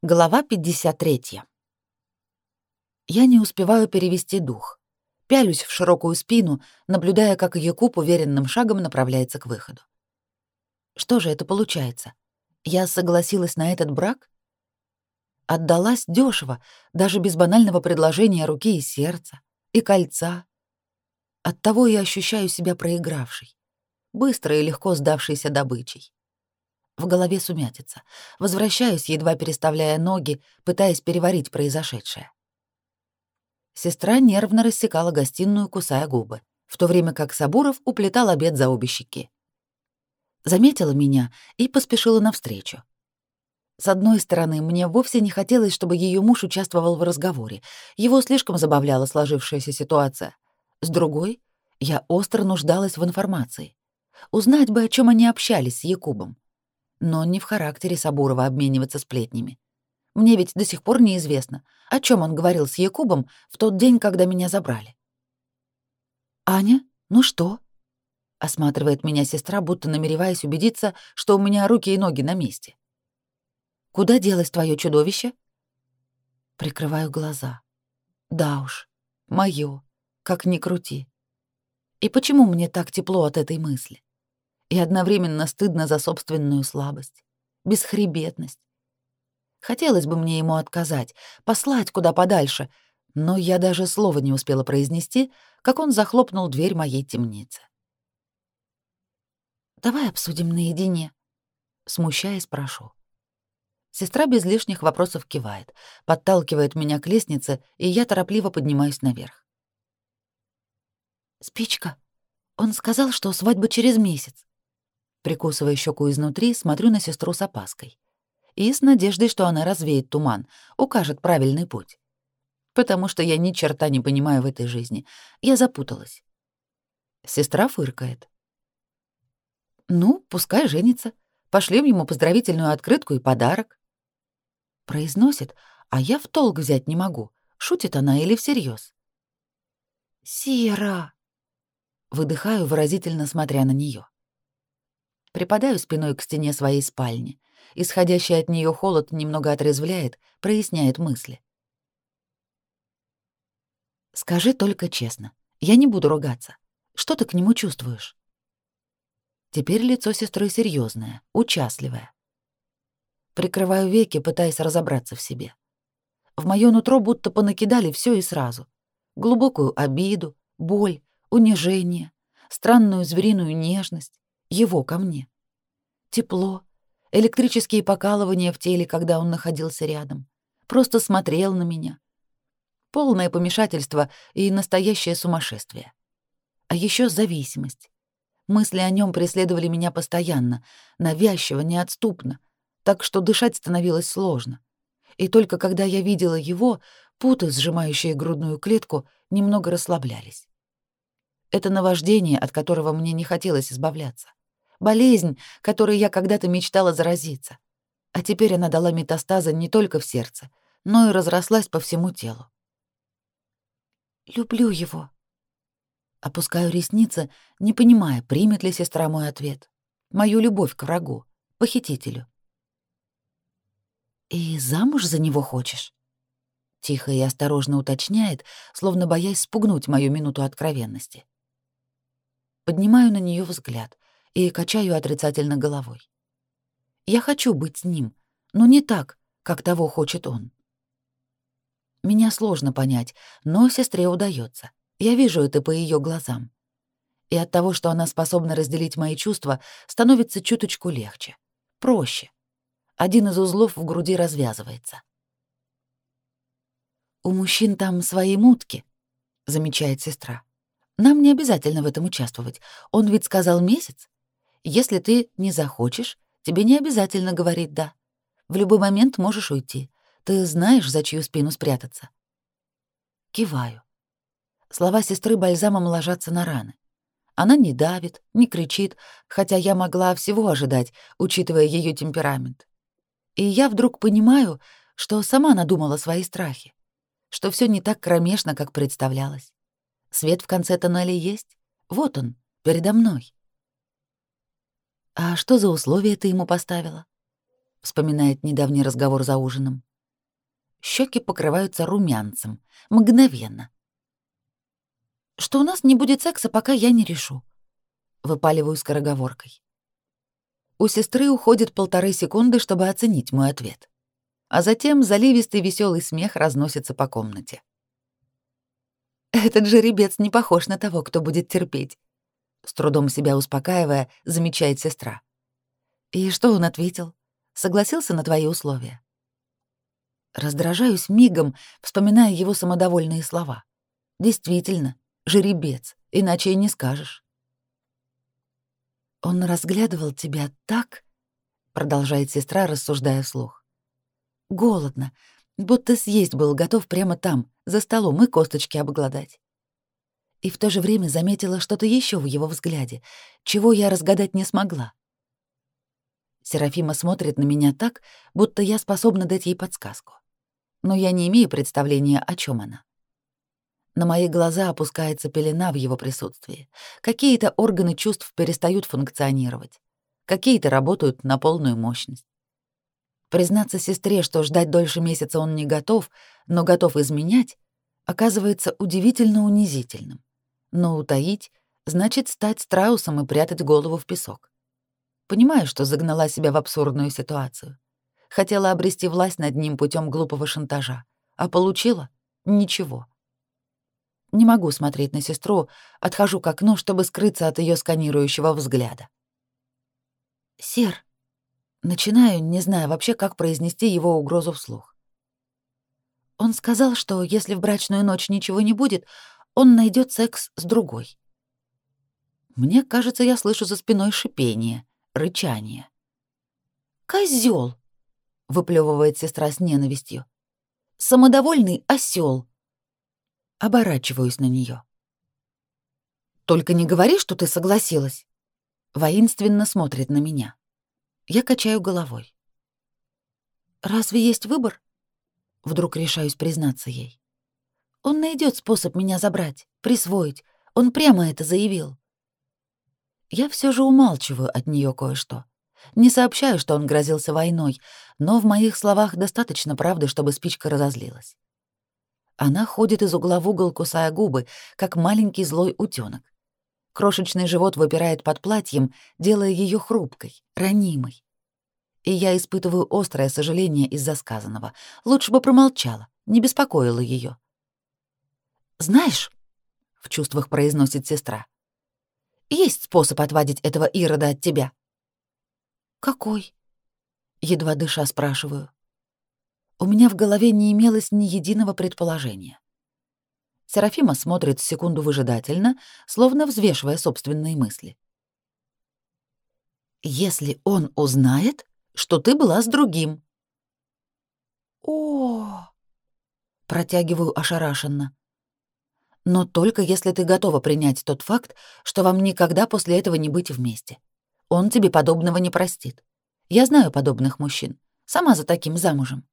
Глава 53. Я не успеваю перевести дух. Пялюсь в широкую спину, наблюдая, как Якуб уверенным шагом направляется к выходу. Что же это получается? Я согласилась на этот брак? Отдалась дешево, даже без банального предложения руки и сердца, и кольца. Оттого я ощущаю себя проигравшей, быстро и легко сдавшейся добычей. В голове сумятица. Возвращаюсь, едва переставляя ноги, пытаясь переварить произошедшее. Сестра нервно рассекала гостиную, кусая губы, в то время как Сабуров уплетал обед за обе щеки. Заметила меня и поспешила навстречу. С одной стороны, мне вовсе не хотелось, чтобы ее муж участвовал в разговоре. Его слишком забавляла сложившаяся ситуация. С другой, я остро нуждалась в информации. Узнать бы, о чем они общались с Якубом но не в характере Сабурова обмениваться сплетнями. Мне ведь до сих пор неизвестно, о чем он говорил с Якубом в тот день, когда меня забрали. «Аня, ну что?» — осматривает меня сестра, будто намереваясь убедиться, что у меня руки и ноги на месте. «Куда делось твое чудовище?» Прикрываю глаза. «Да уж, мое, как ни крути. И почему мне так тепло от этой мысли?» и одновременно стыдно за собственную слабость, бесхребетность. Хотелось бы мне ему отказать, послать куда подальше, но я даже слова не успела произнести, как он захлопнул дверь моей темницы. «Давай обсудим наедине», — смущаясь, прошу. Сестра без лишних вопросов кивает, подталкивает меня к лестнице, и я торопливо поднимаюсь наверх. «Спичка, он сказал, что свадьба через месяц. Прикусывая щеку изнутри, смотрю на сестру с опаской. И с надеждой, что она развеет туман, укажет правильный путь. Потому что я ни черта не понимаю в этой жизни. Я запуталась. Сестра фыркает. «Ну, пускай женится. Пошлем ему поздравительную открытку и подарок». Произносит, а я в толк взять не могу. Шутит она или всерьез? «Сера!» Выдыхаю, выразительно смотря на нее припадаю спиной к стене своей спальни. Исходящий от нее холод немного отрезвляет, проясняет мысли. «Скажи только честно. Я не буду ругаться. Что ты к нему чувствуешь?» Теперь лицо сестры серьезное, участливое. Прикрываю веки, пытаясь разобраться в себе. В моё нутро будто понакидали все и сразу. Глубокую обиду, боль, унижение, странную звериную нежность, его ко мне. Тепло, электрические покалывания в теле, когда он находился рядом. Просто смотрел на меня. Полное помешательство и настоящее сумасшествие. А еще зависимость. Мысли о нем преследовали меня постоянно, навязчиво, неотступно, так что дышать становилось сложно. И только когда я видела его, путы, сжимающие грудную клетку, немного расслаблялись. Это наваждение, от которого мне не хотелось избавляться болезнь, которой я когда-то мечтала заразиться. А теперь она дала метастазы не только в сердце, но и разрослась по всему телу. «Люблю его». Опускаю ресницы, не понимая, примет ли сестра мой ответ. Мою любовь к врагу, похитителю. «И замуж за него хочешь?» Тихо и осторожно уточняет, словно боясь спугнуть мою минуту откровенности. Поднимаю на нее взгляд — и качаю отрицательно головой. Я хочу быть с ним, но не так, как того хочет он. Меня сложно понять, но сестре удается. Я вижу это по ее глазам. И от того, что она способна разделить мои чувства, становится чуточку легче, проще. Один из узлов в груди развязывается. «У мужчин там свои мутки», — замечает сестра. «Нам не обязательно в этом участвовать. Он ведь сказал месяц. Если ты не захочешь, тебе не обязательно говорить «да». В любой момент можешь уйти. Ты знаешь, за чью спину спрятаться. Киваю. Слова сестры бальзамом ложатся на раны. Она не давит, не кричит, хотя я могла всего ожидать, учитывая ее темперамент. И я вдруг понимаю, что сама надумала свои страхи, что все не так кромешно, как представлялось. Свет в конце тоннеля есть? Вот он, передо мной. «А что за условия ты ему поставила?» — вспоминает недавний разговор за ужином. Щеки покрываются румянцем, мгновенно. «Что у нас не будет секса, пока я не решу», — выпаливаю скороговоркой. У сестры уходит полторы секунды, чтобы оценить мой ответ. А затем заливистый веселый смех разносится по комнате. «Этот жеребец не похож на того, кто будет терпеть. С трудом себя успокаивая, замечает сестра. «И что он ответил? Согласился на твои условия?» Раздражаюсь мигом, вспоминая его самодовольные слова. «Действительно, жеребец, иначе и не скажешь». «Он разглядывал тебя так?» — продолжает сестра, рассуждая вслух. «Голодно, будто съесть был готов прямо там, за столом и косточки обглодать и в то же время заметила что-то еще в его взгляде, чего я разгадать не смогла. Серафима смотрит на меня так, будто я способна дать ей подсказку. Но я не имею представления, о чем она. На мои глаза опускается пелена в его присутствии. Какие-то органы чувств перестают функционировать. Какие-то работают на полную мощность. Признаться сестре, что ждать дольше месяца он не готов, но готов изменять, оказывается удивительно унизительным. Ну, но утаить значит стать страусом и прятать голову в песок. Понимаю, что загнала себя в абсурдную ситуацию. Хотела обрести власть над ним путем глупого шантажа, а получила — ничего. Не могу смотреть на сестру, отхожу к окну, чтобы скрыться от ее сканирующего взгляда. «Сер», Начинаю, не зная вообще, как произнести его угрозу вслух. Он сказал, что если в брачную ночь ничего не будет, он найдет секс с другой. Мне кажется, я слышу за спиной шипение, рычание. «Козёл!» — выплевывает сестра с ненавистью. «Самодовольный осел! Оборачиваюсь на неё. «Только не говори, что ты согласилась!» Воинственно смотрит на меня. Я качаю головой. «Разве есть выбор?» Вдруг решаюсь признаться ей. Он найдет способ меня забрать, присвоить. Он прямо это заявил. Я все же умалчиваю от нее кое-что. Не сообщаю, что он грозился войной, но в моих словах достаточно правды, чтобы спичка разозлилась. Она ходит из угла в угол, кусая губы, как маленький злой утенок. Крошечный живот выпирает под платьем, делая ее хрупкой, ранимой. И я испытываю острое сожаление из-за сказанного. Лучше бы промолчала, не беспокоила ее. «Знаешь», — в чувствах произносит сестра, «есть способ отводить этого Ирода от тебя». «Какой?» — едва дыша спрашиваю. У меня в голове не имелось ни единого предположения. Серафима смотрит секунду выжидательно, словно взвешивая собственные мысли. «Если он узнает, что ты была с другим». «О!» — протягиваю ошарашенно но только если ты готова принять тот факт, что вам никогда после этого не быть вместе. Он тебе подобного не простит. Я знаю подобных мужчин. Сама за таким замужем.